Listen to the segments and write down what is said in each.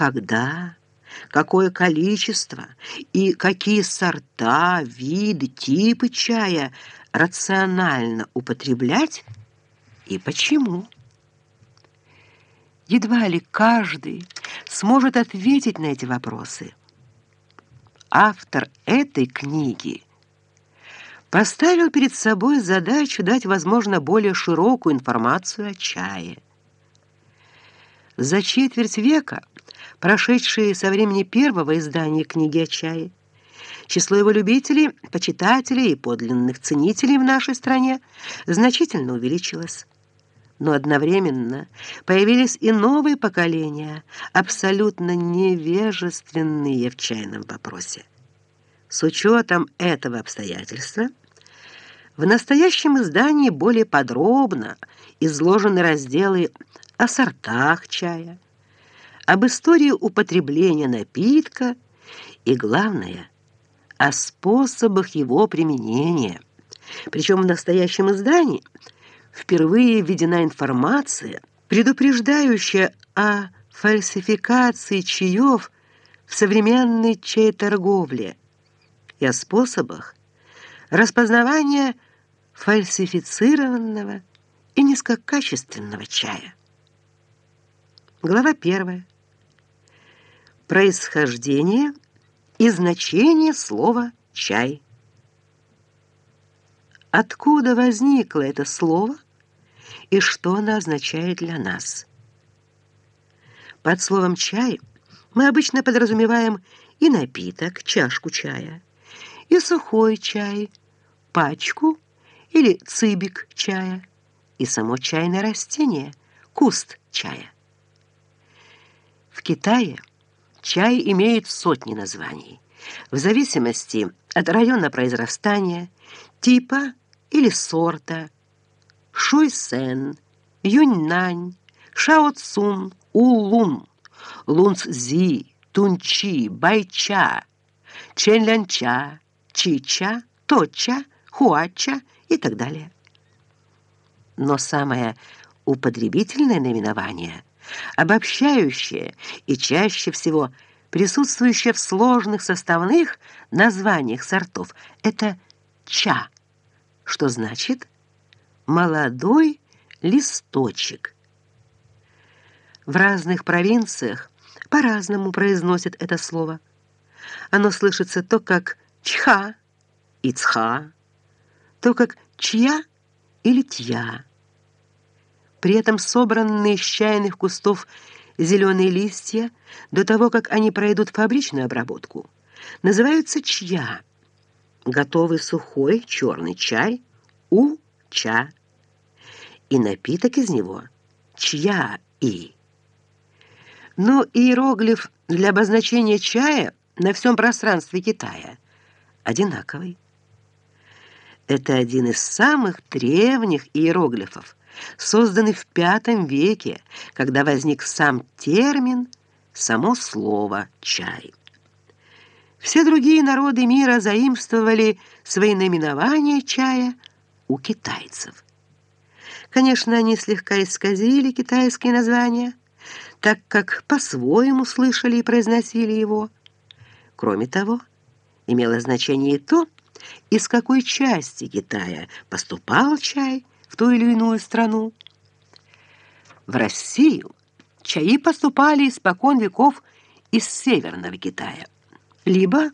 когда, какое количество и какие сорта, виды, типы чая рационально употреблять и почему. Едва ли каждый сможет ответить на эти вопросы. Автор этой книги поставил перед собой задачу дать, возможно, более широкую информацию о чае. За четверть века, прошедшие со времени первого издания книги о чае, число его любителей, почитателей и подлинных ценителей в нашей стране значительно увеличилось но одновременно появились и новые поколения, абсолютно невежественные в чайном вопросе. С учетом этого обстоятельства в настоящем издании более подробно изложены разделы о сортах чая, об истории употребления напитка и, главное, о способах его применения. Причем в настоящем издании – впервые введена информация, предупреждающая о фальсификации чаев в современной чай-торговле и о способах распознавания фальсифицированного и низкокачественного чая. Глава первая. Происхождение и значение слова «чай». Откуда возникло это слово и что оно означает для нас? Под словом «чай» мы обычно подразумеваем и напиток, чашку чая, и сухой чай, пачку или цыбик чая, и само чайное растение, куст чая. В Китае чай имеет сотни названий, в зависимости от района произрастания, типа или сорта, Шуйсен, Юньнань, Шаоцун, Улун, Лунцзи, Тунчи, Байча, Ченлянча, Чича, Точа, Хуача и так далее. Но самое употребительное наименование, обобщающее и чаще всего присутствующее в сложных составных названиях сортов, это ча – что значит «молодой листочек». В разных провинциях по-разному произносят это слово. Оно слышится то как «чха» и «цха», то как «чья» или «тья». При этом собранные из чайных кустов зеленые листья, до того, как они пройдут фабричную обработку, называются «чья» готовый сухой черный чай у-ча, и напиток из него чья-и. Но иероглиф для обозначения чая на всем пространстве Китая одинаковый. Это один из самых древних иероглифов, созданный в V веке, когда возник сам термин, само слово «чай». Все другие народы мира заимствовали свои наименования чая у китайцев. Конечно, они слегка исказили китайские названия, так как по-своему слышали и произносили его. Кроме того, имело значение и то, из какой части Китая поступал чай в ту или иную страну. В Россию чаи поступали испокон веков из Северного Китая либо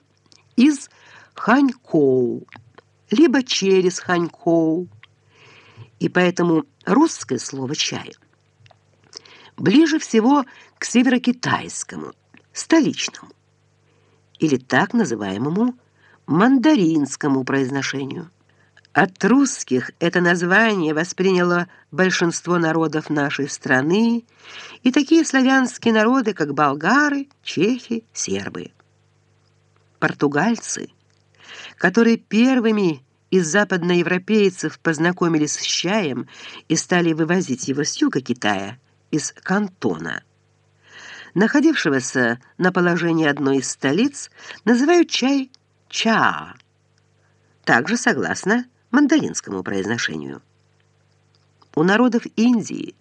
из Ханькоу, либо через Ханькоу. И поэтому русское слово «чай» ближе всего к северокитайскому, столичному, или так называемому мандаринскому произношению. От русских это название восприняло большинство народов нашей страны и такие славянские народы, как болгары, чехи, сербы португальцы, которые первыми из западноевропейцев познакомились с чаем и стали вывозить его с юга Китая, из Кантона. Находившегося на положении одной из столиц, называют чай чаа, также согласно мандаринскому произношению. У народов Индии